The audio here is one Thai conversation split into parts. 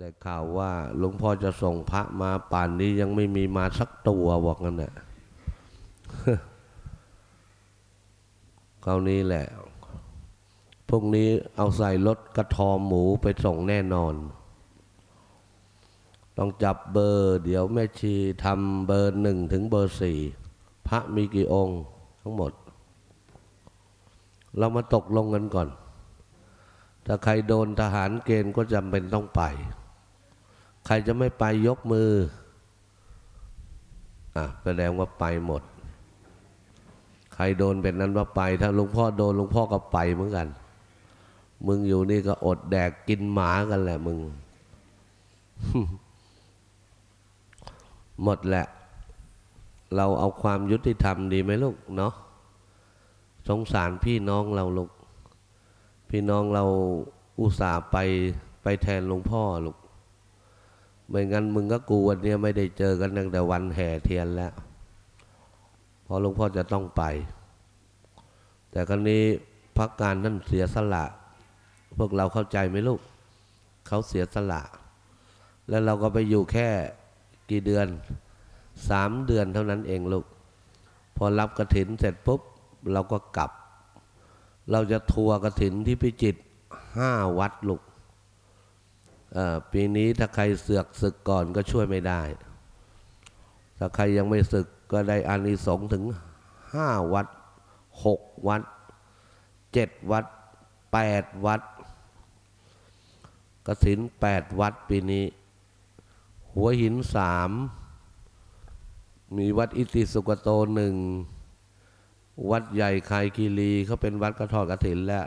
ได้ข่าวว่าหลวงพ่อจะส่งพระมาป่านนี้ยังไม่มีมาสักตัวบอกงั้นน่ะคราวนี้แหละ พวกนี้เอาใส่รถกระทอมหมูไปส่งแน่นอน ต้องจับเบอร์ เดี๋ยวแม่ชีทำเบอร์หนึ่งถึงเบอร์สี่พระมีกี่องค์ทั้งหมด เรามาตกลงกันก่อนถ้าใครโดนทหารเกณฑ์ก็จำเป็นต้องไป ใครจะไม่ไปยกมืออะแสดงว่าไปหมด ใครโดนเป็นนั้นว่าไป ถ้าหลวงพ่อโดนหลวงพ่อก็ไปเหมือนกัน มึงอยู่นี่ก็อดแดกกินหมากันแหละมึง หมดแหละ เราเอาความยุติธรรมดีไหมลูกเนาะสงสารพี่น้องเราลูก พี่น้องเราอุตส่าห์ไปไปแทนหลวงพ่อลูก ไม่งั้นมึงก็กูวันนี้ไม่ได้เจอกันตั้งแต่วันแห่เทียนแล้วเพราะหลวงพ่อจะต้องไป แต่ครั้นี้พักการนั่นเสียสละ พวกเราเข้าใจไหมลูก เขาเสียสละ แล้วเราก็ไปอยู่แค่กี่เดือนสามเดือนเท่านั้นเองลูก พอรับกระถินเสร็จปุ๊บ เราก็กลับ เราจะทัวร์กระถินที่พิจิตรห้าวัดลูก ปีนี้ถ้าใครเสือกศึกก่อนก็ช่วยไม่ได้ ถ้าใครยังไม่ศึกก็ได้อานิสงส์ถึงห้าวัดหกวัดเจ็ดวัดแปดวัดกสินแปดวัดปีนี้ หัวหินสามมีวัดอิติสุกโตหนึ่งวัดใหญ่คายคีรีเขาเป็นวัดกระทอดกระถินแล้ว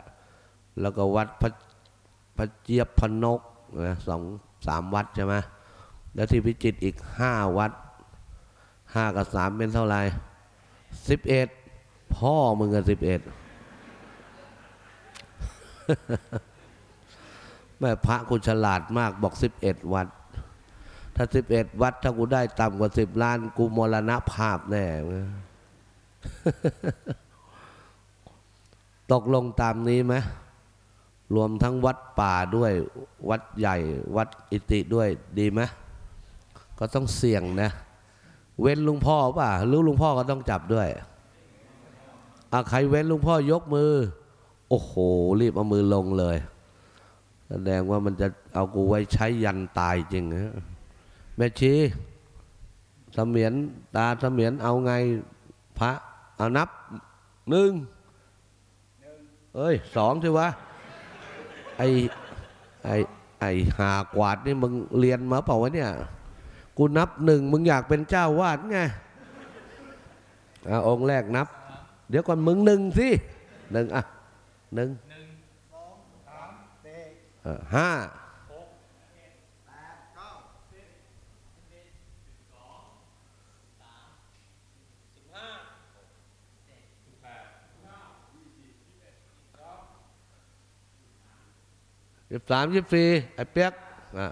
แล้วก็วัดพระพระเจี๊ยบพนก นะสองสามวัดใช่ไหมแล้วที่พิจิตอีกห้าวัดห้ากับสามเป็นเท่าไหร่สิบเอ็ดพ่อมึงกับสิบเอ็ดแม่พระกูฉลาดมากบอกสิบเอ็ดวัด ถ้าสิบเอ็ดวัด ถ้ากูได้ต่ำกว่าสิบล้าน กูมรณภาพแน่ตกลงตามนี้ไหม รวมทั้งวัดป่าด้วย วัดใหญ่ วัดอิติด้วยดีไหมก็ต้องเสี่ยงนะ เว้นลุงพ่อป่ะหรือลุงพ่อก็ต้องจับด้วยอะใครเว้นลุงพ่อยกมือ โอ้โห รีบเอามือลงเลยแสดงว่ามันจะเอากูไว้ใช้ยันตายจริงนะแม่ชีสมียนตาสมียนเอาไงพระเอานับหนึ่งเอ้ยสองใช่วะ ไอไอไอหากวาดนี่มึงเรียนมาเปล่าวะเนี่ยกูนับหนึ่งมึงอยากเป็นเจ้าวาดไงอะองค์แรกนับ เดี๋ยวก่อนมึงหนึ่งสิหนึ่งอะหนึ่งเออห้า สิบสามสิบสี่ไอ้เปียกอะ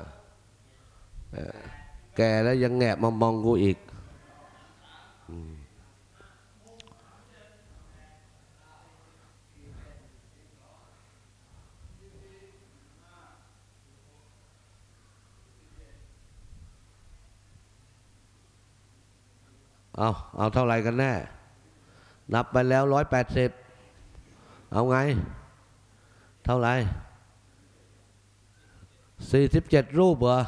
แก่แล้วยังแงะมามองกูอีกเอาเอาเท่าไหร่กันแน่ นับไปแล้วร้อยแปดสิบเอาไง เท่าไหร่ สี่สิบเจ็ดรูปเหรอ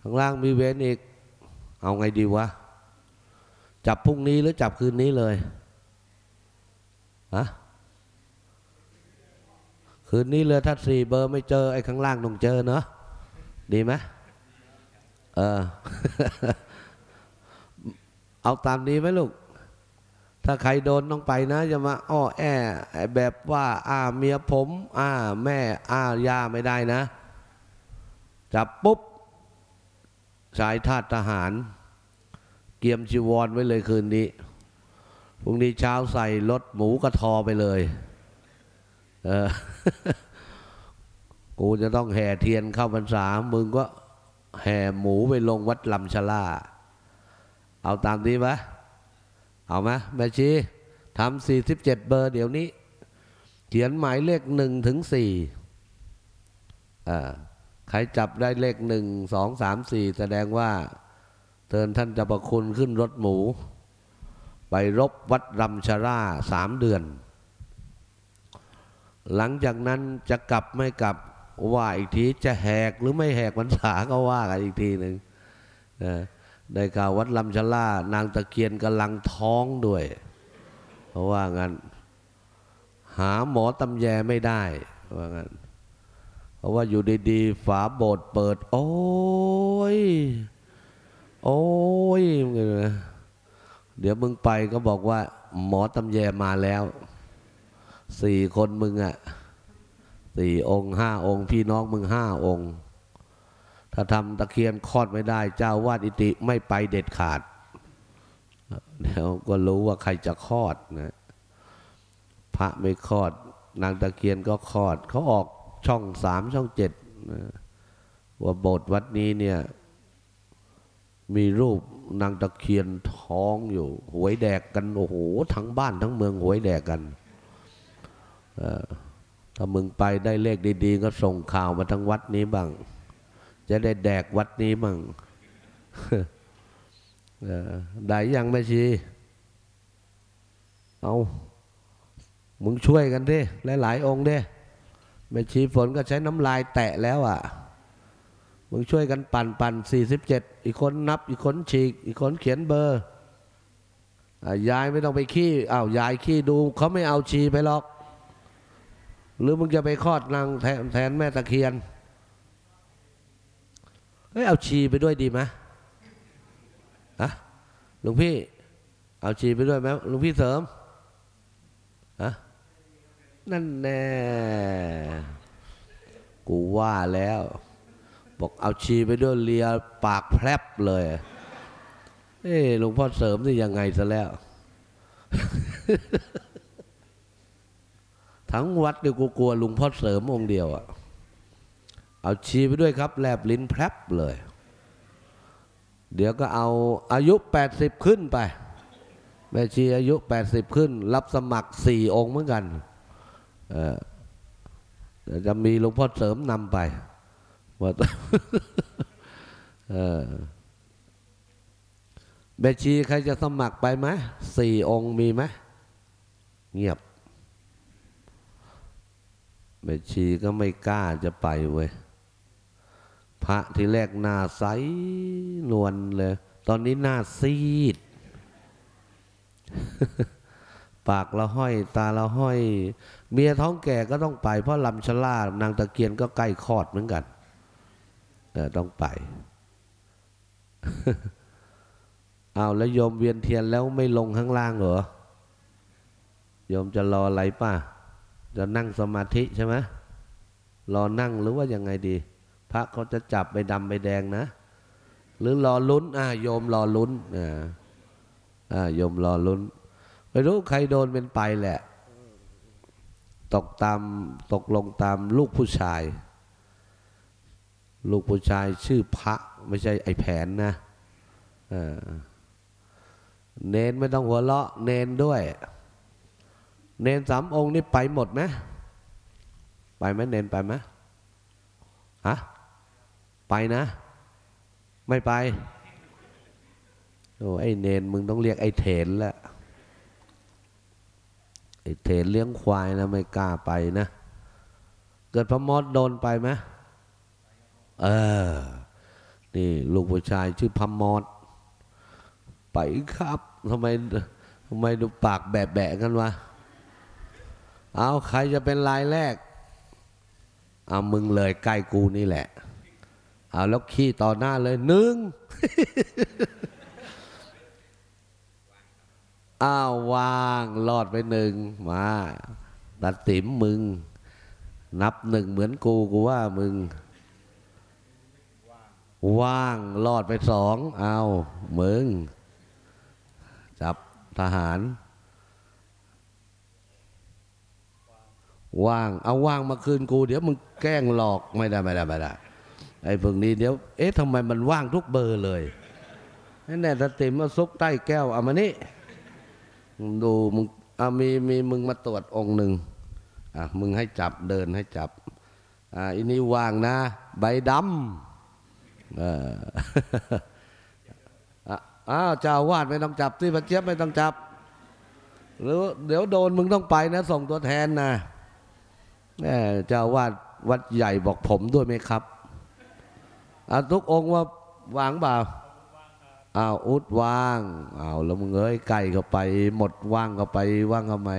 ข้างล่างมีเวนอีก เอาไงดีวะ จับพรุ่งนี้หรือจับคืนนี้เลยฮะคืนนี้เลยถ้าสี่เบอร์ไม่เจอ ไอ้ข้างล่างต้องเจอเนอะดีไหมเออ เอาตามนี้ไหมลูก ถ้าใครโดนต้องไปนะอย่ามาอ้อแอไอ้แบบว่าอ่าเมียผมอ่าแม่อ่าย่าไม่ได้นะ จับปุ๊บ สายทาสทหาร เกียมจีวรไว้เลยคืนนี้พรุ่งนี้เช้าใส่รถหมูกระทอไปเลย เออ กูจะต้องแห่เทียนเข้าพรรษา มึงก็แห่หมูไปลงวัดลำชะลา เอาตามนี้ไหม เอาไหมแม่ชีทำสี่สิบเจ็ดเบอร์เดี๋ยวนี้ เขียนหมายเลขหนึ่งถึงสี่ใครจับได้เลขหนึ่งสองสามสี่แสดงว่าเตือนท่านจะประคุณขึ้นรถหมู ไปรบวัดรำชาราสามเดือน หลังจากนั้นจะกลับไม่กลับว่าอีกทีจะแหกหรือไม่แหกพรรษาก็ว่ากันอีกทีหนึ่งนะ ได้ข่าววัดลำชะล่านางตะเคียนกำลังท้องด้วย เพราะว่างั้นหาหมอตำแยไม่ได้ว่างั้นเพราะว่าอยู่ดีๆ ฝาโบสถ์เปิด โอ้ย โอ้ยเดี๋ยวมึงไปก็บอกว่า หมอตำแยมาแล้วสี่คนมึงอะสี่องค์ห้าองค์ พี่น้องมึงห้าองค์ ถ้าทำตะเคียนคลอดไม่ได้ เจ้าวาดอิติไม่ไปเด็ดขาดเดี๋ยวก็รู้ว่าใครจะคลอดนะพระไม่คลอด นางตะเคียนก็คลอดเขาออกช่องสามช่องเจ็ดนะว่าโบสถ์วัดนี้เนี่ย มีรูปนางตะเคียนท้องอยู่ หวยแดกกัน โอ้โห ทั้งบ้านทั้งเมืองหวยแดกกันถ้ามึงไปได้เลขดี ๆ ก็ส่งข่าวมาทั้งวัดนี้บ้าง จะได้แดกวัดนี้บ้างได้ยังแม่ชี เอามึงช่วยกันดิหลาย ๆ องค์ดิแม่ชีฝนก็ใช้น้ำลายแตะแล้วอะ มึงช่วยกันปั่นปั่นสี่สิบเจ็ดอีกคนนับ อีกคนฉีก อีกคนเขียนเบอร์ยายไม่ต้องไปขี้อ้าวยายขี้ดูเขาไม่เอาชีไปหรอก หรือมึงจะไปคลอดนางแทแทนแม่ตะเคียน เฮ้ยเอาชีไปด้วยดีไหมฮะหลวงพี่ เอาชีไปด้วยไหมหลวงพี่เสริมฮะนั่นแน่กูว่าแล้ว บอกเอาชีไปด้วยเลียปากแพรบเลยเอ้หลวงพ่อเสริมนี่ยังไงซะแล้ว ทั้งวัดเดี๋ยวกูกลัวลุงพ่อเสริมองค์เดียวอะ เอาชีไปด้วยครับแลบลิ้นแพรบเลย เดี๋ยวก็เอาอายุ 80 ขึ้นไป แม่ชีอายุ 80 ขึ้น รับสมัครสี่องค์เหมือนกันจะมีหลวงพ่อเสริมนำไปว่าเออแม่ชีใครจะสมัครไปไหมสี่องค์มีไหมเงียบแม่ชีก็ไม่กล้าจะไปเว้ย พระที่แรกหน้าใสนวลเลย ตอนนี้หน้าซีด ปากละห้อย ตาละห้อย เมียท้องแก่ก็ต้องไป เพราะลำชล่านางตะเกียนก็ใกล้คลอดเหมือนกันเออต้องไปเอาแล้วโยมเวียนเทียนแล้วไม่ลงข้างล่างเหรอโยมจะรออะไรป่ะ จะนั่งสมาธิใช่ไหมรอนั่งหรือว่ายังไงดี พระเขาจะจับใบดำใบแดงนะ หรือรอลุ้นอ่าโยมรอลุ้นอ่าอ่าโยมรอลุ้นไม่รู้ใครโดนเป็นไปแหละ ตกตามตกลงตามลูกผู้ชาย ลูกผู้ชายชื่อพระไม่ใช่ไอแผนนะเออเนนไม่ต้องหัวเราะ เนนด้วย เนนสามองค์นี่ไปหมดไหมไปไหมเนนไปไหมฮะ ไปนะ ไม่ไปโอ้ไอเนนมึงต้องเรียกไอเถนล้วไอเถนเลี้ยงควายนะไม่กล้าไปนะ เกิดพระมอดโดนไปไหมเออ นี่ลูกผู้ชายชื่อพมอด ไปครับทำไมทำไมดูปากแบะๆกันวะ เอาใครจะเป็นรายแรก เอามึงเลยใกล้กูนี่แหละ เอาแล้วขี้ต่อหน้าเลยหนึ่งอ้าววางรอดไปหนึ่งมาตัดติมมึง นับหนึ่งเหมือนกูกูว่ามึง ว่างรอดไปสองเอามึง จับทหาร ว่าง เอาว่างมาคืนกู เดี๋ยวมึงแกล้งหลอกไม่ได้ไม่ได้ไม่ได้ไไอ้พวกนี้เดี๋ยว เอ๊ะทำไมมันว่างทุกเบอร์เลยนั่นแหละตาติมมาซุกใต้แก้วเอามานี่ดูมึงเอามีมีมึงมาตรวจองค์หนึ่งอะมึงให้จับเดินให้จับอ่าอันนี้ว่างนะ ใบดำเอออะอ้าวเจ้าวาดไม่ต้องจับที่พระเจี๊ยบไม่ต้องจับหรือเดี๋ยวโดนมึงต้องไปนะส่งตัวแทนนะแน่เจ้าวาดวัดใหญ่บอกผมด้วยไหมครับ อะทุกองค์ว่าวางเปล่าอ้าวอุดวางอ้าวแล้วมึงเอ้ยไก่เข้าไป หมดว่างเข้าไปว่างเข้าไป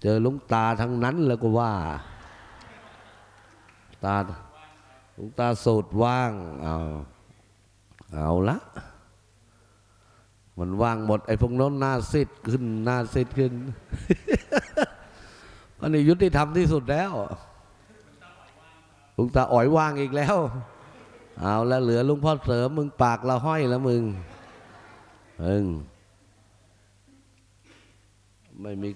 เจอลุงตาทั้งนั้นแล้วก็ว่า ตาลุงตาสูตรว่างเอาเอาละมันว่างหมดไอ้พวกน้นหน้าซิดขึ้นหน้าซิดขึ้นอันนี้ยุติธรรมที่สุดแล้วลุงตาอ๋อยว่างอีกแล้ว เอาแล้วเหลือลุงพ่อเสริมมึงปากละห้อยแล้วมึงมึงไม่มี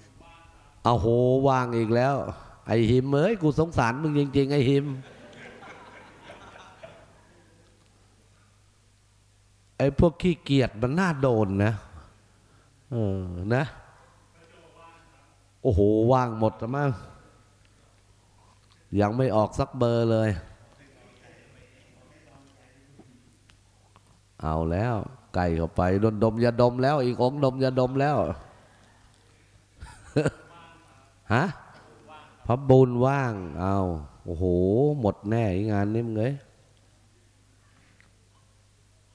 เอาโหวางอีกแล้ว ไอหิมเอ้ยกูสงสารมึงจริง ๆ ไอหิม ไอพวกขี้เกียจมันน่าโดนนะเออนะ โอ้โหว่างหมดแล้วมั้งยังไม่ออกสักเบอร์เลย เอาแล้วไก่เข้าไปโดนดมยาดมแล้ว อีกองดมยาดมแล้วฮะพระบุญว่าง เอาโอ้โห หมดแน่งานนี้มึงเอ้ย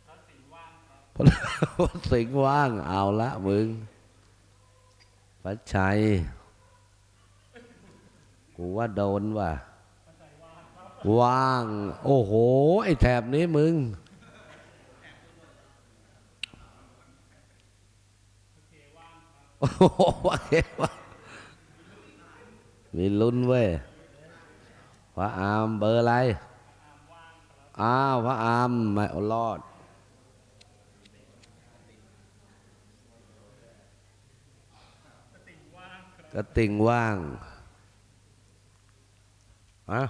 พระสิงห์ว่าง เอาละมึงพระชัย กูว่าโดนว่ะว่าง โอ้โห ไอ้แถบนี้มึง โอ้โหว่าเว่า มีลุ้นเว้ยพระอามเบอร์อะไร อ้าวพระอามไม่รอด กระติ่งว่างอะ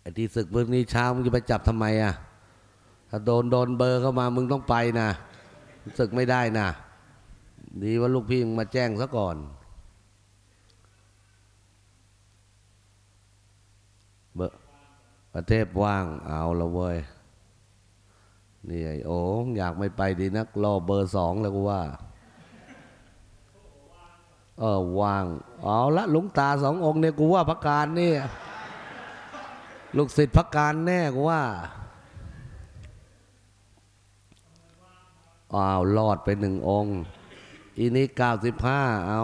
ไอ้ที่ศึกเมื่อนี้เช้ามึงจะไปจับทำไมอะถ้าโดนโดนเบอร์เข้ามามึงต้องไปนะศึกไม่ได้นะ ดีว่าลูกพี่มาแจ้งซะก่อน เบอร์ประเทศว่างเอาละเว้ยนี่ไอโอ้อยากไม่ไปดีนักรอเบอร์สองแล้วกูว่า เออว่าง เอาละหลวงตาสององค์เนี่ยกูว่าพักการนี่ลูกศิษย์พักการแน่กูว่าอ้าวรอดไปหนึ่งองค์ อีนี้เก้าสิบห้าเอา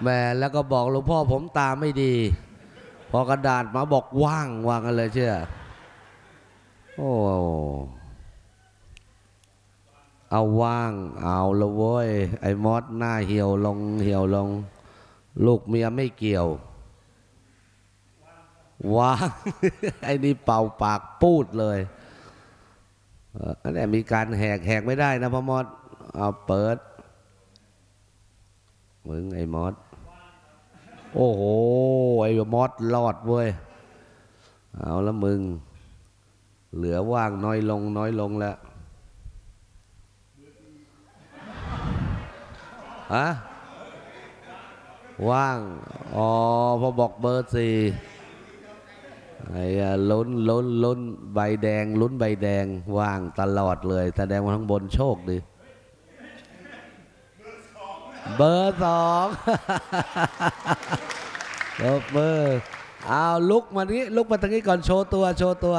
แหม่แล้วก็บอกหลวงพ่อผมตาไม่ดี พอกระดาษมาบอกว่างวางกันเลยเชื่อ โอ้เอาว่าง เอาละเว้ย ไอ้มอสหน้าเหี่ยวลงเหี่ยวลง ลูกเมียไม่เกี่ยวว่างไอ้นี่เป่าปากปูดเลย อันนี้มีการแหกแหกไม่ได้นะพ่อมอสเอาเปิดมึงไอ้มอสโอ้โหไอ้มอสรอดเว้ยเอาล้วมึง เหลือว่างน้อยลงน้อยลงแล้วฮะว่าง อ๋อพอบอกเบอร์สี่ ไอ้ลุ้นลุ้นลุ้นใบแดง ลุ้นใบแดงว่างตลอดเลยแสดงว่าข้างบนโชคดีเบอร์สองเบอร์เบอร์เอาลุกมานี้ลุกมาทางนี้ก่อนโชว์ตัวโชว์ตัว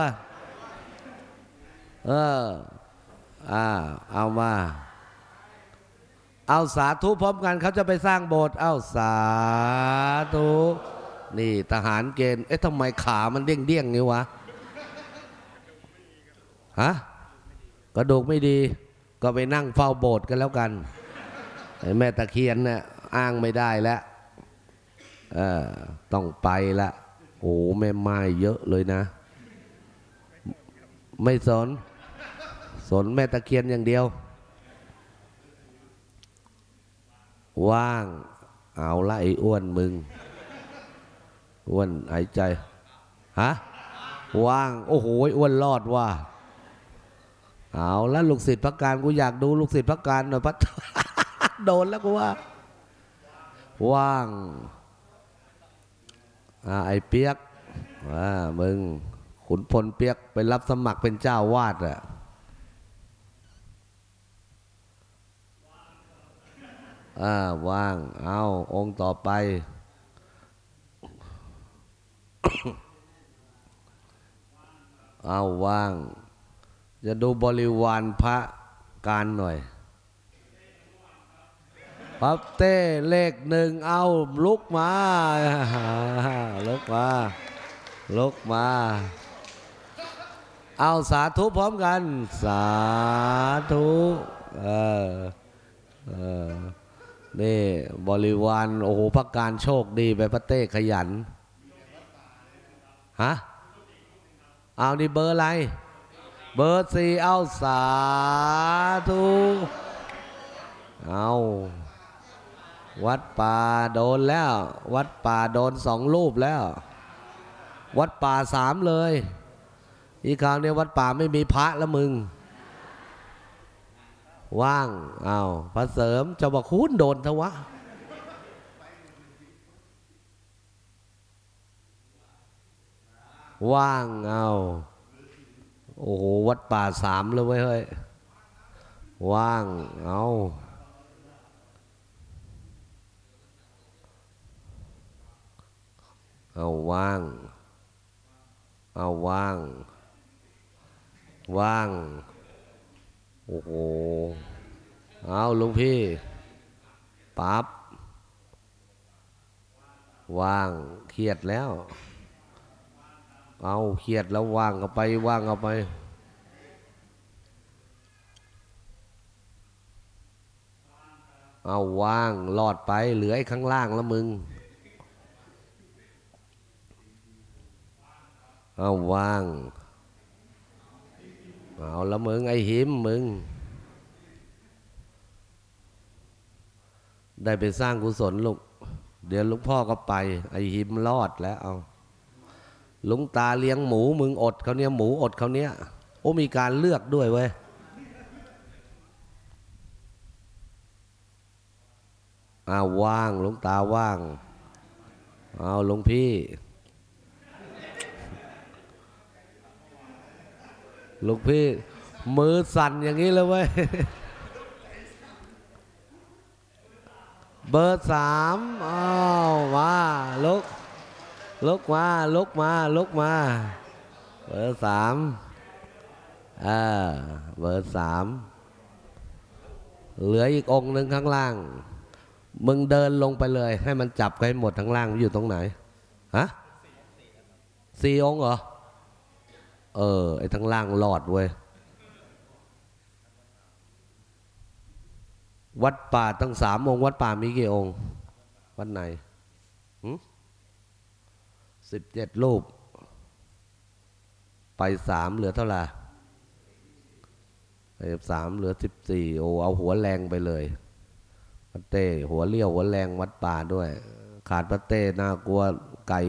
เอออ่าเอามา เอาสาธุพร้อมกันเขาจะไปสร้างโบสถ์เอาสาธุ นี่ทหารเกณฑ์ เอ๊ะทำไมขามันเด้งเด้งๆนี่วะ ฮะ กระดูกไม่ดี ก็ไปนั่งเฝ้าโบสถ์กันแล้วกันไอแม่ตะเคียนเนี่ยอ้างไม่ได้แล้วต้องไปละโอ้แม่ไม้เยอะเลยนะ ไม่สน สนแม่ตะเคียนอย่างเดียว ว่าง เอาละไอ้อ้วนมึง อ้วนหายใจฮะว่าง โอ้โหอ้วนรอดว่ะเอาและลูกศิษย์พักการกูอยากดูลูกศิษย์พักการหน่อยพัดโดนแล้วกูว่า ว่างอ่าไอเปียกว่ามึงขุนพลเปียกไปรับสมัครเป็นเจ้าวาดอะอ่าว่าง เอาองค์ต่อไป เอาว่าง จะดูบริวารพระการหน่อยพับเต้เลขหนึ่งเอาลุกมาลุกมาลุกมา เอาสาธุพร้อมกัน สาธุเออเออนี่บริวารโอ้โหพักการโชคดีไปพระเต้ขยัน ฮะเอานี่เบอร์อะไร เบอร์สี่เอาสาธุเอาวัดป่าโดนแล้ว วัดป่าโดนสองรูปแล้ว วัดป่าสามเลย อีกคราวนี้วัดป่าไม่มีพระแล้วมึง ว่างเอาพระเสริมเจ้าบกคุณโดนทวะ ว่างเอาโอ้โหวัดป่าสามเลยเว้ยเฮ้ยว่างเอาเอาว่าง เอาว่าง ว่าง โอ้โห เอาลุงพี่ปั๊บว่าง เครียดแล้ว เอาเครียดแล้วว่างเอาไปว่างเอาไป เอาว่างรอดไปเหลือไอ้ข้างล่างแล้วมึง เอาว่าง เอาแล้วมึงไอ้หิมมึง ได้ไปสร้างกุศลลูก เดี๋ยวลุงพ่อก็ไป ไอ้หิมรอดแล้วเอา หลุงตาเลี้ยงหมูมึงอดเขาเนี้ยหมูอดเขาเนี้ยโอ้มีการเลือกด้วยเว้ยอ้าวว่างหลวงตาว่างเอาหลวงพี่หลวงพี่ มือสั่นอย่างนี้เลยเว้ยเบอร์สามอ้าวมาลุก ลุกมาลุกมาลุกมาเบอร์สามอ่าเบอร์สามเหลืออีกองหนึ่งข้างล่าง มึงเดินลงไปเลย ให้มันจับกันให้หมดทั้งล่างอยู่ตรงไหนฮะสี่องเหรอ เออ ไอ้ทั้งล่างรอดเว้ย วัดป่าตั้งสามองวัดป่ามีกี่องวัดไหน สิบเจ็ดรูป ไปสามเหลือเท่าไหร่ไปสามเหลือสิบสี่โอ้เอาหัวแรงไปเลยพระเต้หัวเลี้ยวหัวแรงวัดป่าด้วย ขาดพระเต้น่ากลัวไก่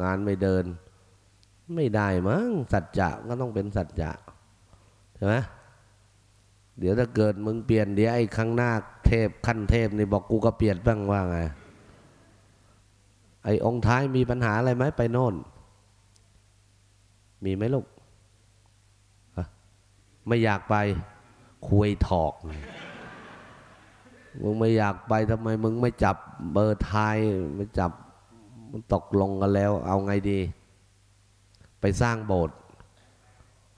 งานไม่เดิน ไม่ได้มั้งสัจจะก็ต้องเป็นสัจจะใช่ไหมเดี๋ยวถ้าเกิดมึงเปลี่ยนเดี๋ยวไอ้ข้างหน้าเทพขั้นเทพนี่บอกกูก็เปลี่ยนบ้างว่าไง ไอ้องค์ท้ายมีปัญหาอะไรไหมไปโน่น มีไหมลูกไม่อยากไปคุยถอกมึงไม่อยากไปทำไมมึงไม่จับเบอร์ทายไม่จับมันตกลงกันแล้ว เอาไงดี ไปสร้างโบสถ์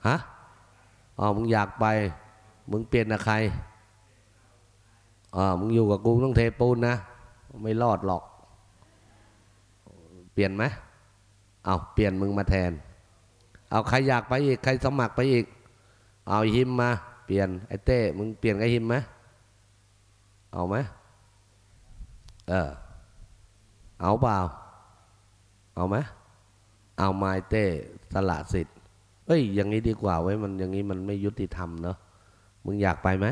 ฮะอ๋อมึงอยากไป มึงเปลี่ยนกับใครอ๋อมึงอยู่กับกูต้องเทปูนนะ ไม่รอดหรอก เปลี่ยนไหมเอาเปลี่ยนมึงมาแทน เอาใครอยากไปอีก ใครสมัครไปอีก เอาหิมมา เปลี่ยนไอ้เต้มึงเปลี่ยนกับหิมไหมเอาไหมเออเอาเปล่า เอาไหมเอาไม้เต้สละสิทธิ์เอ้ย อย่างนี้ดีกว่าไว้มันอย่างนี้มันไม่ยุติธรรมเนาะมึงอยากไปไหม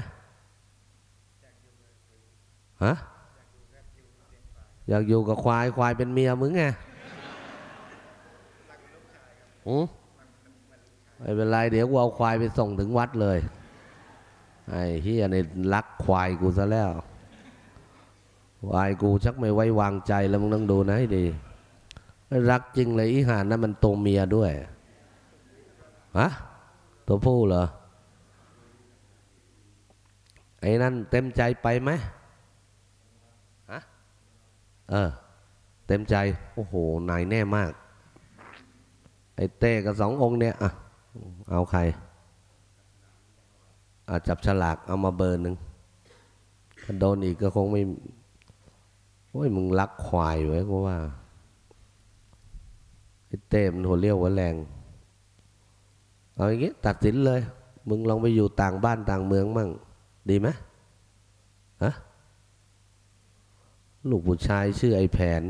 ฮะอยากอยู่กับควายควายเป็นเมียมึงไง อืมไม่เป็นไรเดี๋ยวกูเอาควายไปส่งถึงวัดเลย ไอ้เฮียนี่รักควายกูซะแล้ววายกูชักไม่ไว้วางใจแล้วมึงต้องดูนะให้ดี รักจริงเลยอีหานนั้นมันตัวเมียด้วย ฮะ ตัวผู้เหรอ ไอ้นั่นเต็มใจไปไหมฮะ เออ เต็มใจ โอ้โห นายแน่มาก ไอ้เต้กับสององค์เนี่ยอะเอาใครอาจับฉลากเอามาเบอร์หนึ่งถ้าโดนอีกก็คงไม่โอ้ยมึงรักควายไว้ก็ว่าไอ้เต้มันหัวเลี้ยวหัวแรงเอาอย่างงี้ตัดสินเลย มึงลองไปอยู่ต่างบ้านต่างเมืองมั่ง ดีไหมฮะลูกผู้ชายชื่อไอ้แผน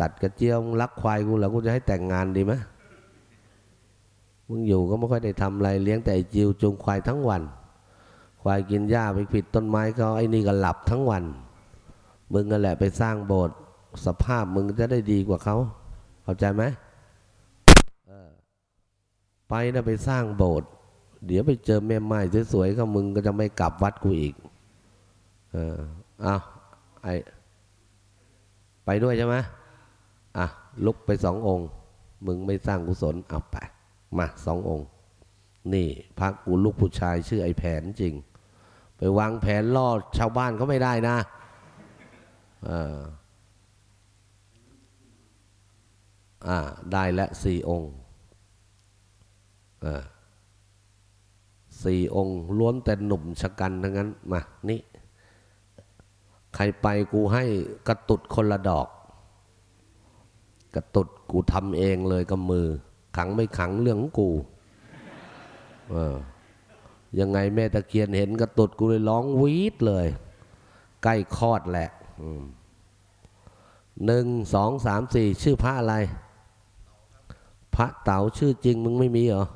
ตัดกระเจียวมึงรักควายกูแล้วกูจะให้แต่งงานดีไหมมึงอยู่ก็ไม่ค่อยได้ทำอะไรเลี้ยงแต่จิวจูงควายทั้งวัน ควายกินหญ้าไปผิดต้นไม้ก็ไอ้นี่ก็หลับทั้งวัน มึงนั่นแหละไปสร้างโบสถ์สภาพมึงจะได้ดีกว่าเขาเข้าใจไหมไปนะไปสร้างโบสถ์เดี๋ยวไปเจอแม่ไม้สวยๆก็มึงก็จะไม่กลับวัดกูอีก เออเอาไอไปด้วยใช่ไหม อะลุกไปสององค์ มึงไม่สร้างกุศลเอาไปมาสององค์ นี่พระกูลูกผู้ชายชื่อไอ้แผนจริง ไปวางแผนล่อชาวบ้านเขาไม่ได้นะเอออ่าได้และสี่องค์เออสี่องค์ล้วนแต่หนุ่มชะกันทั้งนั้นมานี่ ใครไปกูให้กระตุดคนละดอก กระตุดกูทำเองเลยกับมือ ขังไม่ขังเรื่องของกูยังไงแม่ตะเคียนเห็นกระตุดกูเลยร้องวีดเลย ใกล้คลอดแหละหนึ่งสองสามสี่ชื่อพระอะไร พระเต๋าชื่อจริงมึงไม่มีเหรอ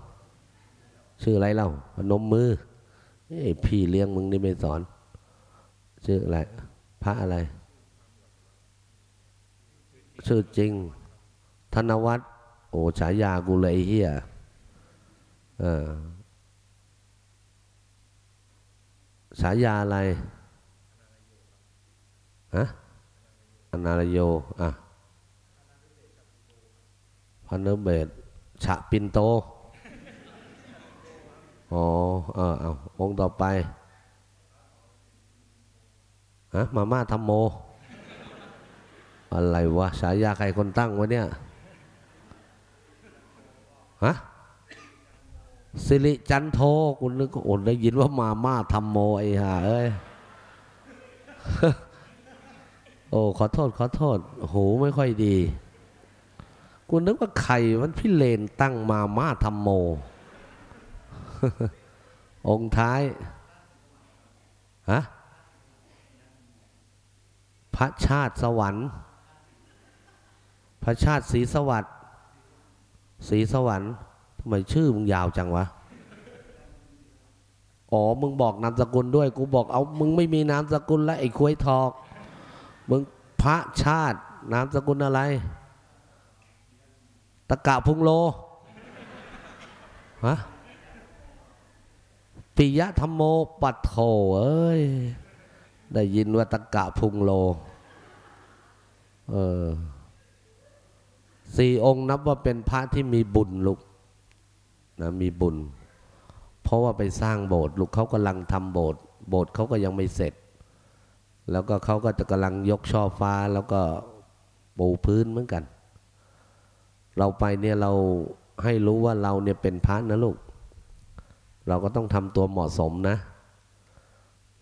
ชื่ออะไรเล่าพนมมือเอ้พี่เลี้ยงมึงนี่ไม่สอน ชื่ออะไร พระอะไร ชื่อจริง ธนวัฒน์โอ้ฉายากูเลยเฮียฉายาอะไรฮะอนาลโยอะพันเนเบดฉะปินโตอ๋อเออเอาองค์ต่อไปฮะมาม่าธรรมโม อะไรวะฉายาใครคนตั้งวะเนี่ย ฮะสิริจันโทคุณนึกอนได้ยินว่ามาม่าธรรมโมไอ้ห่าเอ้ยโอ้ขอโทษขอโทษหูไม่ค่อยดีกูนึกว่าใครมันพี่เลนตั้งมาม่าธรรมโม องท้ายฮะพระชาติสวรรค์ พระชาติศรีสวัสดิ์ ศรีสวรรค์ทำไมชื่อมึงยาวจังวะอ๋อมึงบอกนามสกุลด้วย กูบอกเอามึงไม่มีนามสกุลแล้วไอ้ควยทอกมึงพระชาตินามสกุลอะไร ตะกะพุงโลฮะปิยะธรรมโมปัตโถเอ้ย ได้ยินว่าตะกะพุงโล เออ สี่องค์นับว่าเป็นพระที่มีบุญลูกนะมีบุญ เพราะว่าไปสร้างโบสถ์ลูกเขากำลังทำโบสถ์โบสถ์เขาก็ยังไม่เสร็จ แล้วก็เขาก็จะกำลังยกช่อฟ้าแล้วก็ปูพื้นเหมือนกัน เราไปเนี่ยเราให้รู้ว่าเราเนี่ยเป็นพระนะลูก เราก็ต้องทำตัวเหมาะสมนะ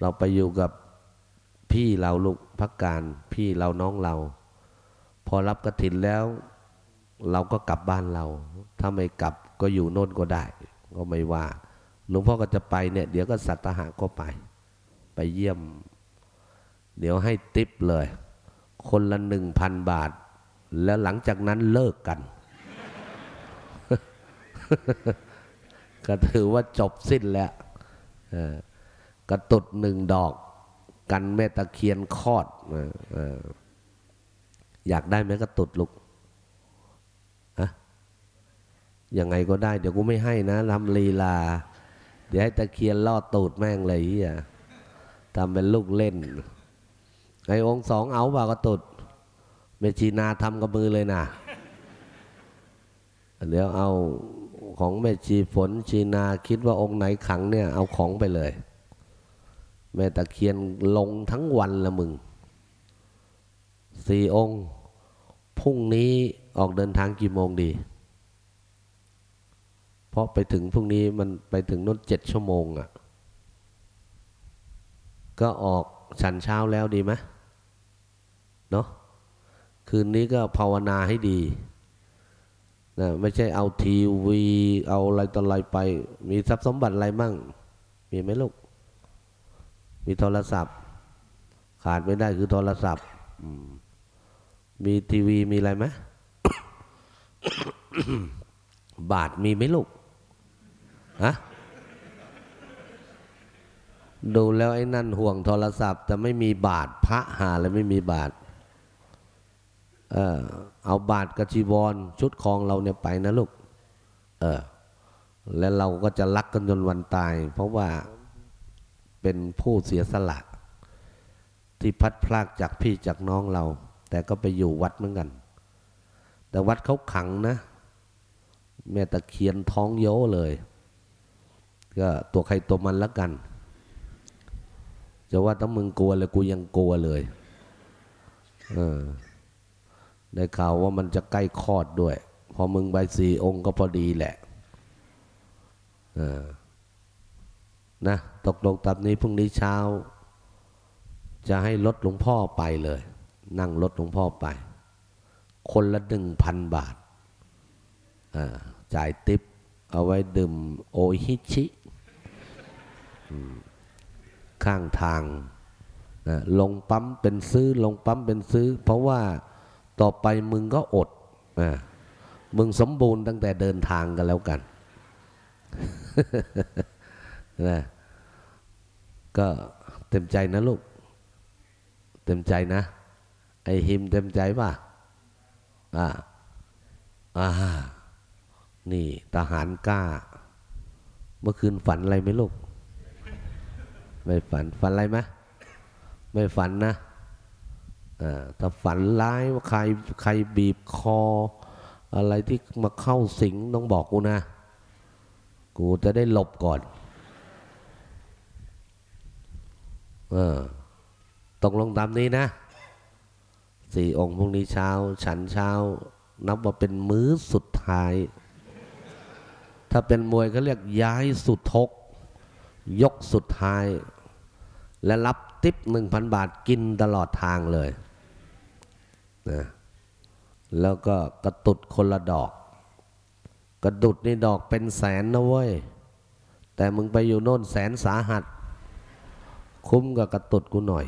เราไปอยู่กับพี่เราลูกพักการพี่เราน้องเรา พอรับกระถินแล้ว เราก็กลับบ้านเรา ถ้าไม่กลับก็อยู่โน่นก็ได้ ก็ไม่ว่า หลวงพ่อก็จะไปเนี่ย เดี๋ยวก็สัตหะก็ไป ไปเยี่ยม เดี๋ยวให้ติปเลย คนละหนึ่งพันบาท แล้วหลังจากนั้นเลิกกัน ก็ถือว่าจบสิ้นแล้วกระตุดหนึ่งดอก กันแม่ตะเคียนคลอดออเอออยากได้ไหมกระตุดลูกฮะ ยังไงก็ได้ เดี๋ยวกูไม่ให้นะทำลีลา เดี๋ยวให้ตะเคียนล่อตูดแม่งเลยเฮียทำเป็นลูกเล่น ไอ้องสองเอาบ่ากระตุดเมชีนาทำกับมือเลยนะเดี๋ยวเอาของแม่ชีฝนชีนาคิดว่าองค์ไหนขังเนี่ย เอาของไปเลย แม่ตะเคียนลงทั้งวันละมึงสี่องค์พรุ่งนี้ออกเดินทางกี่โมงดี เพราะไปถึงพรุ่งนี้มันไปถึงนู้นเจ็ดชั่วโมงอะ่ะ ก็ออกฉันเช้าแล้วดีไหมเนาะคืนนี้ก็ภาวนาให้ดีนะไม่ใช่เอาทีวีเอาอะไรต่ออะไรไป มีทรัพย์สมบัติอะไรมั่ง มีไหมลูก มีโทรศัพท์ ขาดไม่ได้คือโทรศัพท์มีทีวีมีอะไรไหมบาทมีไหมลูก ฮะดูแล้วไอ้นั่นห่วงโทรศัพท์ แต่ไม่มีบาทพระหาแล้วไม่มีบาท เออเอาบาทกระจีวรชุดคองเราเนี่ยไปนะลูก เออ แล้วเราก็จะรักกันจนวันตาย เพราะว่าเป็นผู้เสียสละ ที่พัดพลากจากพี่จากน้องเรา แต่ก็ไปอยู่วัดเหมือนกัน แต่วัดเขาขังนะ แม่ตะเคียนท้องโยเลย ก็ตัวใครตัวมันล้วกัน จะว่าถ้ามึงกลัวเลยกูยังกลัวเลยเออได้ข่าวว่ามันจะใกล้คลอดด้วย พอมึงใบสี่องค์ก็พอดีแหละเออนะตกลงตามนี้พรุ่งนี้เช้า จะให้รถหลวงพ่อไปเลย นั่งรถหลวงพ่อไป คนละหนึ่งพันบาทจ่ายติปเอาไว้ดื่มโอฮิชิ ข้างทางลงปั๊มเป็นซื้อลงปั๊มเป็นซื้อ เพราะว่าต่อไปมึงก็อดมึงสมบูรณ์ตั้งแต่เดินทางกันแล้วกันนะก็เต็มใจนะลูก เต็มใจนะ ไอหิมเต็มใจป่ะอ่าอ่านี่ทหารกล้า เมื่อคืนฝันอะไรไหมลูก ไม่ฝันฝันอะไรไหมไม่ฝันนะถ้าฝันร้ายว่าใครใครบีบคอ อะไรที่มาเข้าสิงต้องบอกกูนะ กูจะได้หลบก่อนอตกลงตามนี้นะสี่องค์พรุ่งนี้เช้า ฉันเช้า นับว่าเป็นมื้อสุดท้าย ถ้าเป็นมวยเขาเรียกย้ายสุดทก ยกสุดท้าย และรับติปหนึ่งพันบาทกินตลอดทางเลยนะแล้วก็กระตุดคนละดอก กระดุดนี่ดอกเป็นแสนนะเว้ย แต่มึงไปอยู่โน่นแสนสาหัส คุ้มกับกระตุดกูหน่อย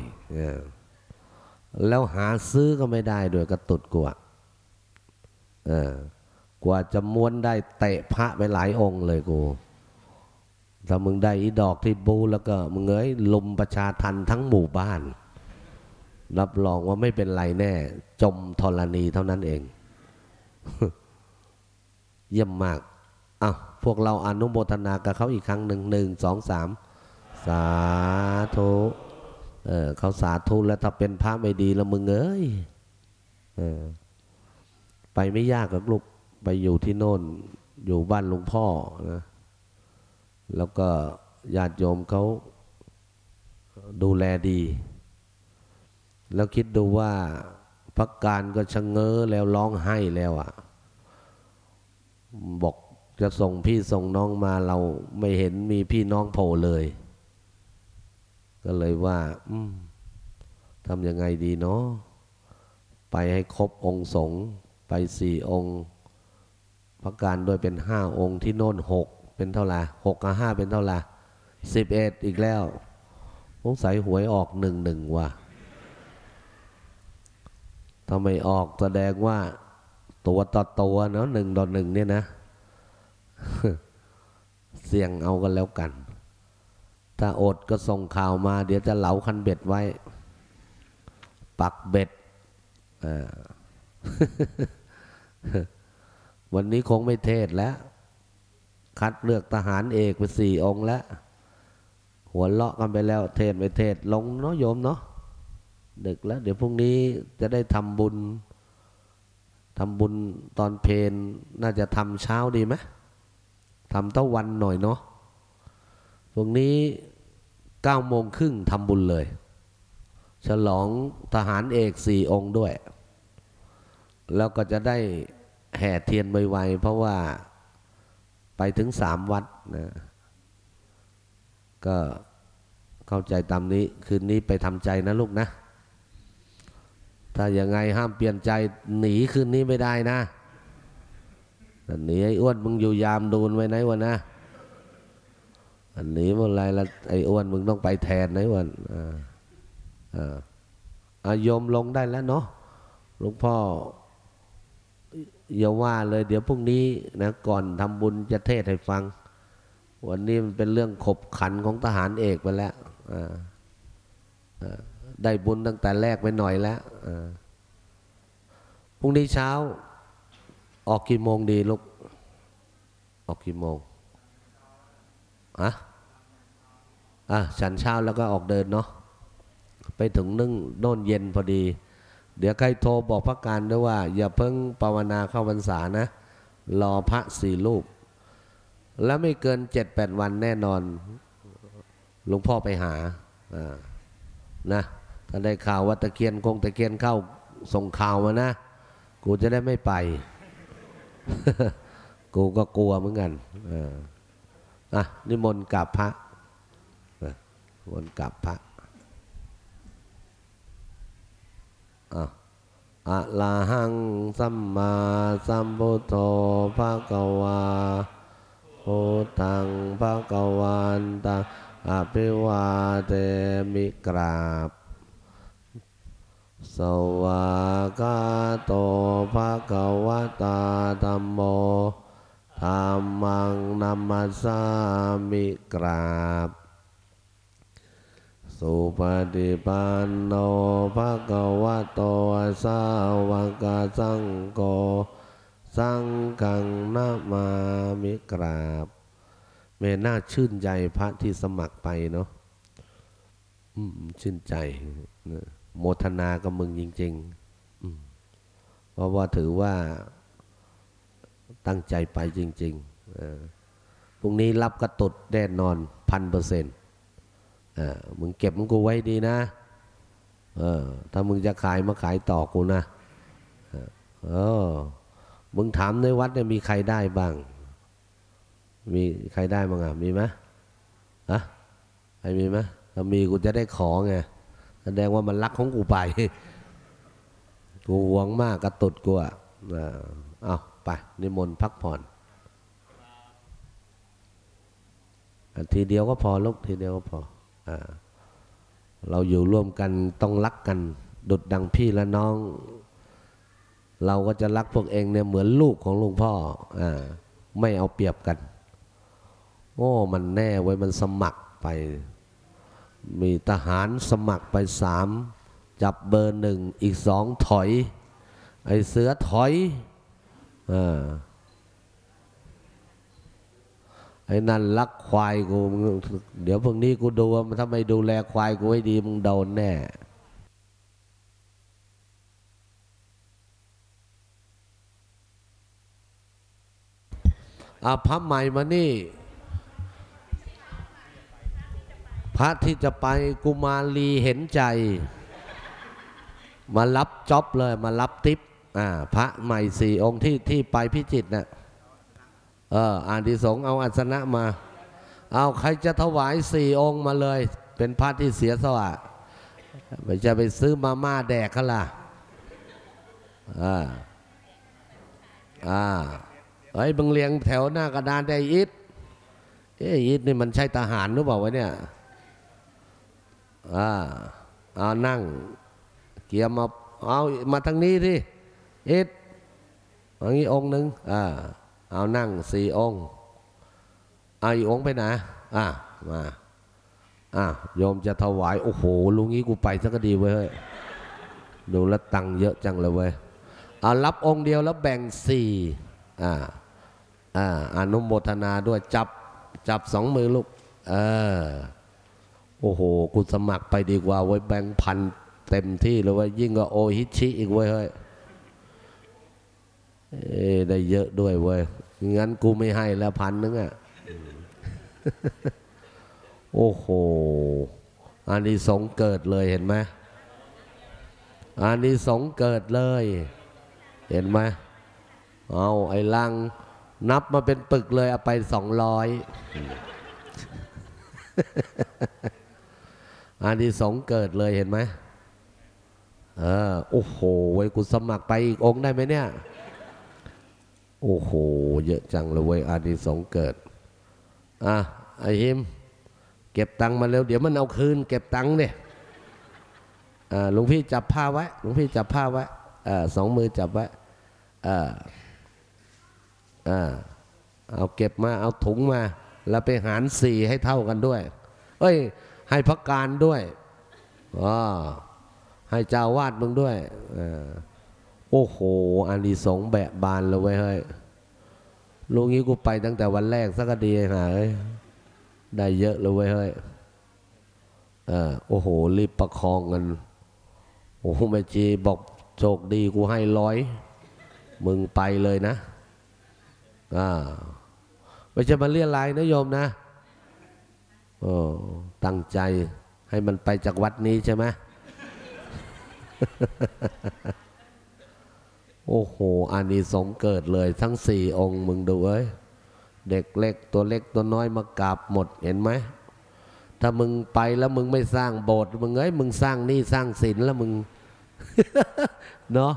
แล้วหาซื้อก็ไม่ได้ด้วยกระตุดกูอะกว่าจะม้วนได้เตะพระไปหลายองค์เลยกู ถ้ามึงได้อีดอกที่บูแล้วก็มึงเอ้ยลุมประชาทันทั้งหมู่บ้าน รับรองว่าไม่เป็นไรแน่ จมธรณีเท่านั้นเอง เยี่ยมมากอ้าวพวกเราอนุโมทนากับเขาอีกครั้งหนึ่งหนึ่งสองสามสาธุเออเขาสาธุแล้วถ้าเป็นพระไม่ดีแล้วมึงเอ้ยเออไปไม่ยากกับลูกไปอยู่ที่โน่น อยู่บ้านหลวงพ่อนะ แล้วก็ญาติโยมเขาดูแลดี แล้วคิดดูว่าพักการก็ชะเง้อแล้วร้องไห้แล้วอะ บอกจะส่งพี่ส่งน้องมาเราไม่เห็นมีพี่น้องโผล่เลย ก็เลยว่าทำยังไงดีเนาะไปให้ครบองค์สงไปสี่องค์ พักการด้วยเป็นห้าองค์ที่โน่นหก เป็นเท่าไหร่หกกับห้าเป็นเท่าไหร่สิบเอ็ดอีกแล้วสงสัยหวยออกหนึ่งหนึ่งว่ะถ้าไมออกแสดงว่าตัวต่อตัวเนาะหนึ่งต่อหนึ่งเนี่ยนะ เสี่ยงเอากันแล้วกัน ถ้าอดก็ส่งข่าวมา เดี๋ยวจะเหลาคันเบ็ดไว้ ปักเบ็ดวันนี้คงไม่เทศแล้ว คัดเลือกทหารเอกไปสี่องค์แล้ว หัวเลาะกันไปแล้ว เทศไม่เทศลงเนาะโยมเนาะดึกแล้ว เดี๋ยวพรุ่งนี้จะได้ทำบุญทำบุญตอนเพลน่าจะทำเช้าดีไหมทำเต้าวันหน่อยเนาะพรุ่งนี้เก้าโมงครึ่งทำบุญเลย ฉลองทหารเอกสี่องค์ด้วย แล้วก็จะได้แห่เทียนไวๆเพราะว่า ไปถึงสามวัดนะก็เข้าใจตามนี้ คืนนี้ไปทำใจนะลูกนะ ถ้าอย่างไงห้ามเปลี่ยนใจหนีคืนนี้ไม่ได้นะหนีไอ้อ้วนมึงอยู่ยามดูนไว้ไหนวะนะอันหนีเมื่อไรละไอ้อ้วนมึงต้องไปแทนไหนวันอ่าอ่าอาโยมลงได้แล้วเนาะหลวงพ่อ อย่าว่าเลยเดี๋ยวพรุ่งนี้นะก่อนทำบุญจะเทศให้ฟัง วันนี้มันเป็นเรื่องขบขันของทหารเอกไปแล้วได้บุญตั้งแต่แรกไปหน่อยแล้วพรุ่งนี้เช้า ออกกี่โมงดีลูก ออกกี่โมงอะอะฉันเช้าแล้วก็ออกเดินเนาะไปถึงนึ่งโน่นเย็นพอดี เดี๋ยวใครโทรบอกพระการด้วยว่า อย่าเพิ่งภาวนาเข้าพรรษานะ รอพระสี่รูป แล้วไม่เกินเจ็ดแปดวันแน่นอนหลวงพ่อไปหาอ่านะถ้าได้ข่าวว่าตะเคียนคงตะเคียนเข้าส่งข่าวมานะ กูจะได้ไม่ไป กูก็กลัวเหมือนกันอะนิมนต์กราบพระนิมนต์กราบพระ อะลาหังสัมมาสัมพุทโธภะคะวาพุทธังภะคะวันตังอภิวาเทมิกราบ สวากาโตภะคะวะตาธัมโมธรรมังนัมมัสสามิกราบ สุปฏิปันโนภะคะวะโตสาวกสังโฆสังฆังนามามิกราบแม่น่าชื่นใจพระที่สมัครไปเนาะชื่นใจนะโมทนากับมึงจริงๆเพราะว่าถือว่าตั้งใจไปจริงๆพรุ่งนี้รับกระตุดแน่นอนพันเปอร์เซ็นต์ มึงเก็บมึงกูไว้ดีนะเออถ้ามึงจะขายมาขายต่อกูนะเออมึงถามในวัดเนี่ยมีใครได้บ้าง มีใครได้บ้างอะมีไหมฮะใครมีไหมถ้ามีกูจะได้ขอไงแสดงว่ามันรักของกูไป กูหวงมากกระตุดกูอะเอาไปนิมนต์พักผ่อนอันทีเดียวก็พอลูกทีเดียวก็พอ เราอยู่ร่วมกันต้องรักกัน ดุดดังพี่และน้อง เราก็จะรักพวกเองเนี่ยเหมือนลูกของหลวงพ่ออไม่เอาเปรียบกัน โอ้ มันแน่ไว้มันสมัครไป มีทหารสมัครไปสามจับเบอร์หนึ่งอีกสองถอย ไอเสือถอยอ่า ไอ้นั่นลักควายกูเดี๋ยวพรุ่งนี้กูดูว่าถ้าไมดูแลควายกูให้ดีมึงโดนแน่อาพระใหม่มานี่ พระที่จะไปกุมารีเห็นใจ มารับจ็อบเลยมารับทิปอ่าพระใหม่สี่องค์ที่ที่ไปพิจิตรนะ่ะ เอออานที่สงเอาอัสนะมา เอาใครจะถวายสี่องค์มาเลย เป็นพระที่เสียสละไม่จะไปซื้อมาม่าแดกเขาล่ะอ่าอ่าไอ้บังเลียงแถวหน้ากระดานได้อิดเอ้อิดนี่มันใช่ทหารหรือเปล่าวะเนี่ยอ่าเอานั่ง เกียร์มาเอามาทางนี้ที่อิดอย่างนี้องค์หนึ่งอ่า เอานั่งสี่องค์เอาอีกองค์ไปไหนอะมาอะโยมจะถวาย โอ้โหลุงนี้กูไปสักดีเว้ยดูแลตังเยอะจังเลยเว้ยเอารับองค์เดียวแล้วแบ่งสี่อ่าอ่าอนุโมทนาด้วยจับจับสองมือลูกเออโอ้โหกูสมัครไปดีกว่าไว้แบ่งพันเต็มที่เลยเว่ายิ่งกว่าโอฮิชิอีกเว้ยเฮ้ยได้เยอะด้วยเว้ย งั้นกูไม่ให้แล้วพันนึงอะโอ้โหอันนี้สงส์เกิดเลยเห็นไหมอันนี้สงส์เกิดเลย เห็นไหมเอาไอ้ลังนับมาเป็นปึกเลยเอาไปสองร้อยอันนี้สงส์เกิดเลยเห็นไหมเออโอ้โหเว้ยกูสมัครไปอีกองค์ได้ไหมเนี่ย โอ้โห เยอะจังเลยเว้ยอานิสงส์เกิด อะไอ้ฮิม เก็บตังค์มาเร็วเดี๋ยวมันเอาคืน เก็บตังค์เนี่ยอ่าหลวงพี่จับผ้าไว้ หลวงพี่จับผ้าไว้อ่าสองมือจับไว้อ่าอ่าเอาเก็บมา เอาถุงมา แล้วไปหารสี่ให้เท่ากันด้วย เอ้ย ให้พักการด้วยอ๋อให้เจ้าวาดมึงด้วยอ่า อ้โหอานิสงส์แบะบานเลยเว้ยเฮ้ยลุงนี้กูไปตั้งแต่วันแรกสักดีหายได้เยอะเลยเว้ยเฮ้ยเออโอ้โห รีบประคองกัน โอ้โหแม่จีบอกโชคดีกูให้ร้อย มึงไปเลยนะ อ่าไม่ใช่มาเรียลายนะโยมนะโอ้ตั้งใจให้มันไปจากวัดนี้ใช่ไหม โอ้โหอานิสงส์เกิดเลย ทั้งสี่องค์มึงดูเอ้ยเด็กเล็กตัวเล็กตัวน้อยมากราบหมดเห็นไหมถ้ามึงไปแล้วมึงไม่สร้างโบสถ์มึงเอ้ยมึงสร้างนี่สร้างศีลแล้วมึงเนาะ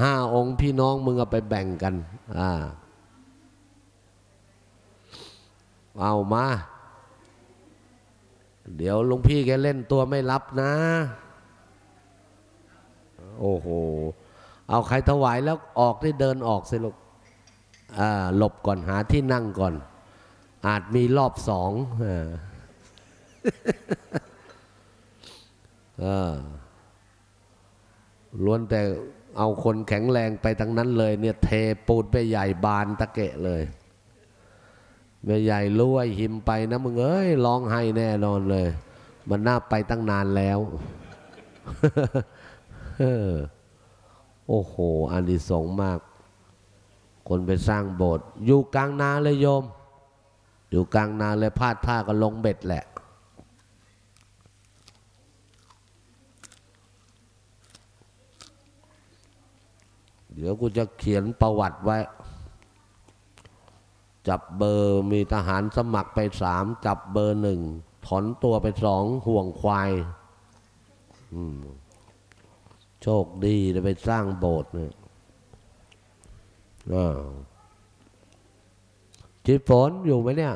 ห้าองค์พี่น้องมึงเอาไปแบ่งกันอ่าเอามา เดี๋ยวลุงพี่แกเล่นตัวไม่รับนะ โอ้โห เอาใครถวายแล้วออกได้เดินออกสิลูกหลบก่อนหาที่นั่งก่อน อาจมีรอบสองออล้วนแต่เอาคนแข็งแรงไปทั้งนั้นเลยเนี่ยเทปูนไปใหญ่บานตะเกะเลยแม่ใหญ่รู้ไอ้หิมไปนะมึงเอ้ยร้องไห้แน่นอนเลย มันน่าไปตั้งนานแล้ว โอ้โหอันดีสงมาก คนไปสร้างโบสถ์อยู่กลางนาเลยโยม อยู่กลางนาเลยพลาดผ้าก็ลงเบ็ดแหละ เดี๋ยวกูจะเขียนประวัติไว้ จับเบอร์มีทหารสมัครไปสามจับเบอร์หนึ่งถอนตัวไปสองห่วงควาย อืม โชคดีได้ไปสร้างโบสถ์เนี่ยจิตฝนอยู่ไหมเนี่ย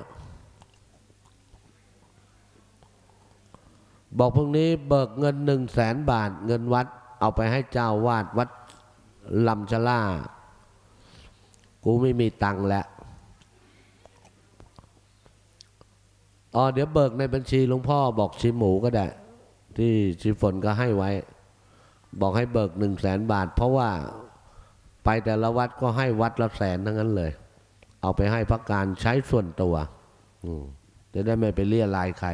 บอกพรุ่งนี้เบิกเงินหนึ่งแสนบาท เงินวัด เอาไปให้เจ้าวาดวัดลำชะล่า กูไม่มีตังค์แล้วอ๋อเดี๋ยวเบิกในบัญชีหลวงพ่อบอกชิหมูก็ได้ ที่ชิฝนก็ให้ไว้ บอกให้เบิกหนึ่งแสนบาท เพราะว่าไปแต่ละวัดก็ให้วัดละแสนทั้งนั้นเลย เอาไปให้พักการใช้ส่วนตัวจะได้ไม่ไปเลี่ยลายใคร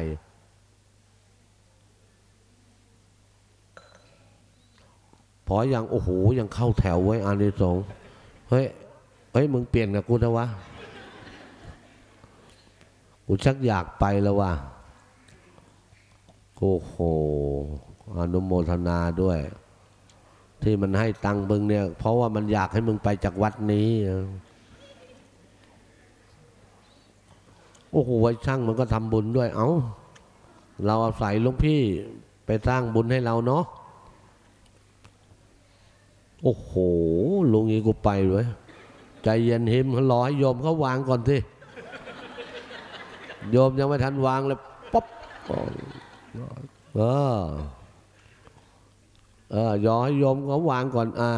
พออยังโอ้โหยังเข้าแถวไว้อานิสงส์เฮ้ยเฮ้ยมึงเปลี่ยนกับกูนะวะกูชักอยากไปแล้วว่ะโอ้โหอนุโมทนาด้วย ที่มันให้ตังค์มึงเนี่ย เพราะว่ามันอยากให้มึงไปจากวัดนี้โอ้โหไว้ช่างมันก็ทำบุญด้วย เอา้า เราเอาศัยหลุงพี่ไปสร้างบุญให้เราเนาะโอ้โหลุงอีกูไปเลยใจเย็นหิมรอให้โยมเขาวางก่อนสิโยมยังไม่ทันวางเลยป๊อปเออ เออยอให้โยมเขาวางก่อน อ่า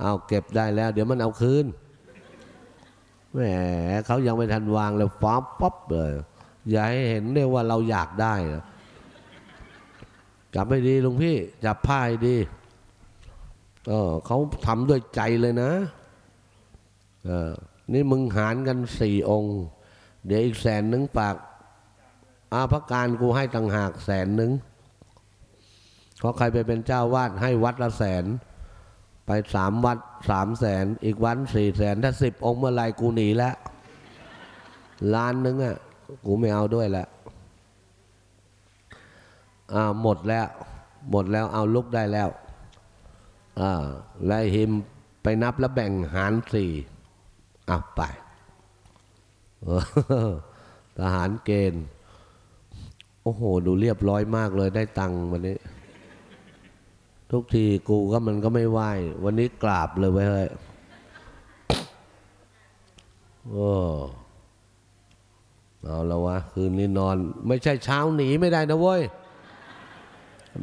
เอาเก็บได้แล้ว เดี๋ยวมันเอาคืนแหมเขายังไม่ทันวางเลยฟ้าป๊อปเลยอย่าให้เห็นเลยว่าเราอยากได้นะจับให้ดีลุงพี่ จับผ้าดีเออเขาทำด้วยใจเลยนะเออนี่มึงหารกันสี่องค์ เดี๋ยวอีกแสนหนึ่งฝากอาพการกูให้ต่างหากแสนหนึ่ง เพราะใครไปเป็นเจ้าวาดให้วัดละแสน ไปสามวัดสามแสน อีกวันสี่แสนถ้าสิบองค์เมื่อไรกูหนีแล้วล้านนึงอะกูไม่เอาด้วยแล้วอ่าหมดแล้ว หมดแล้วเอาลุกได้แล้วอ่าแล้วไอ้หิมไปนับแล้วแบ่งหารสี่อะไปทหารเกณฑ์ โอ้โห ดูเรียบร้อยมากเลยได้ตังค์วันนี้ ทุกทีกูก็มันก็ไม่ไหววันนี้กราบเลยเว้เฮ้ยโอ้เอาแล้ววะคืนนี้นอน ไม่ใช่เช้าหนีไม่ได้นะเว้ย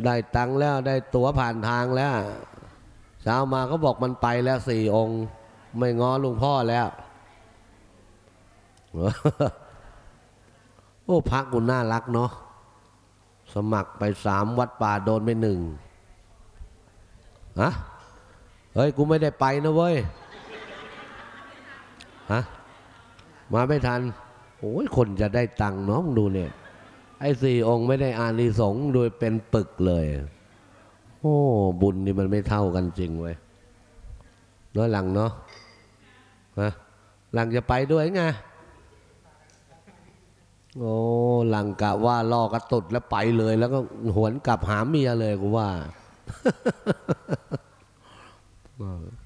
ได้ตังค์แล้วได้ตั๋วผ่านทางแล้ว เช้ามาก็บอกมันไปแล้วสี่องค์ ไม่ง้อลุงพ่อแล้ว โอ้พักกูน่ารักเนาะสมัครไปสามวัดป่าโดนไปหนึ่ง ฮะเฮ้ยกูไม่ได้ไปนะเว้ยฮะมาไม่ทันโอ้ยคนจะได้ตังค์เนาะมึงดูเนี่ย ไอ้สี่องค์ไม่ได้อานิสงส์โดยเป็นปึกเลย โอ้บุญนี่มันไม่เท่ากันจริงเว้ยน้อยหลังเนาะฮะหลังจะไปด้วยไงโอ้หลังกะว่าล่อกระตุดแล้วไปเลย แล้วก็หวนกลับหาเมียเลยกูว่า Love it.